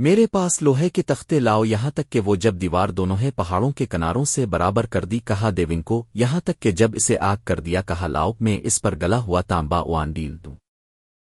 میرے پاس لوہے کے تختے لاؤ، یہاں تک کہ وہ جب دیوار دونوں ہے پہاڑوں کے کناروں سے برابر کر دی، کہا دیون کو یہاں تک کہ جب اسے آگ کر دیا، کہا لاؤ، میں اس پر گلا ہوا تانبا وان ڈیل دوں۔